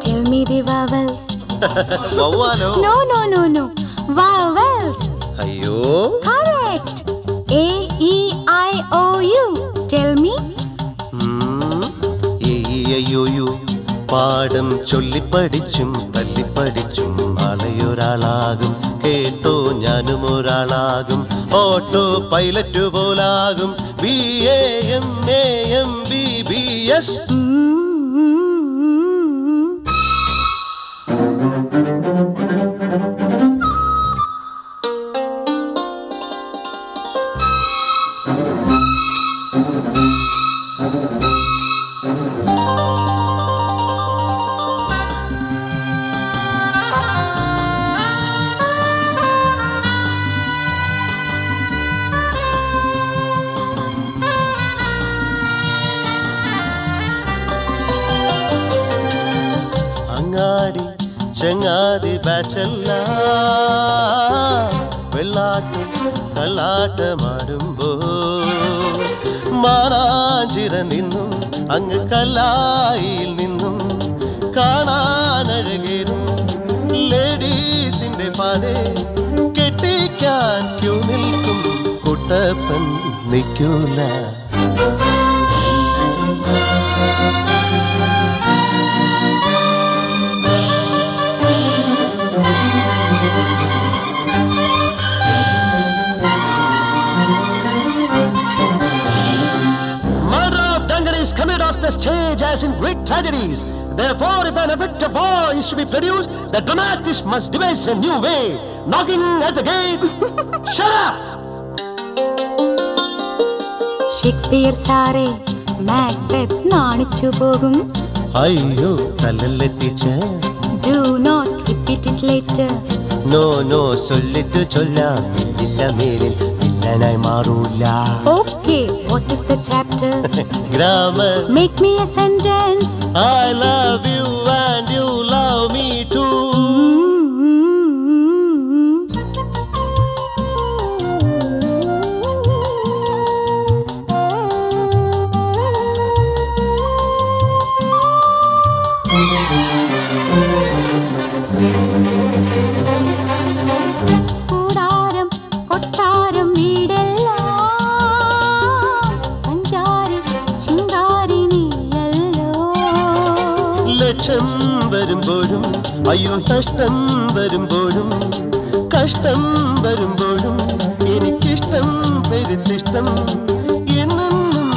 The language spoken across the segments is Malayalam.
tell me the vowels no, no, no, no. Vowels. Ayo. Correct. A E I O U. Tell me. Hmm. A E I O U. പാഠം ചൊല്ലിപ്പഠിച്ചും തല്ലിപ്പഠിച്ചും നാളെയൊരാളാകും. കേട്ടോ ഞാനും ഒരാളാകും. Auto pilot പോലാകും. B A M A B B S ചങ്ങാതി ബാച്ചല്ല. വെള്ളാട്ടും കല്ലാട്ടമാടുമ്പോ മാനാഞ്ചിറ നിന്നും അങ്ങ് കല്ലായിൽ നിന്നും കാണാനഴകേറും. ലേഡീസിന്റെ പാതെ കെട്ടിക്കാൻ ക്യൂ നിൽക്കും. കുട്ടപ്പൻ നിൽക്കൂല. committed off the stage as in Greek tragedies. Therefore, if an effect of war is to be produced, the dramatist must devise a new way. Knocking at the gate. Shut up! Shakespeare സാറേ മാക്ബെത്ത് നാണിച്ചു പോകും അയ്യോ തലല്ലേ teacher do not repeat it later no no ചൊല്ലിട്ട് ചൊല്ലാം ഇല്ല മേലിൽ I marula? Okay, what is the chapter? Grammar. Make me a sentence. I love you and you love ലക്ഷം വരുമ്പോഴും അയ്യോ കഷ്ടം വരുമ്പോഴും കഷ്ടം വരുമ്പോഴും എനിക്കിഷ്ടം പെരുത്തിഷ്ടം എന്നെന്നും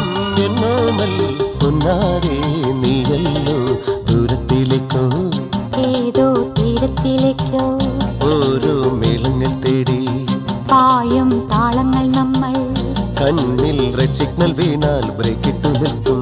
എന്നോമൽ പൊന്നാരേ നീയല്ലോ ദൂരത്തിലേക്കോ? ഏതോ തീരത്തിലേക്കോ? ഓരോ മേളങ്ങൾ തേടി പായും താളങ്ങൾ നമ്മൾ കണ്ണിൽ റെഡ് സിഗ്നൽ വീണാൽ ബ്രേക്കിട്ടു നിൽക്കും.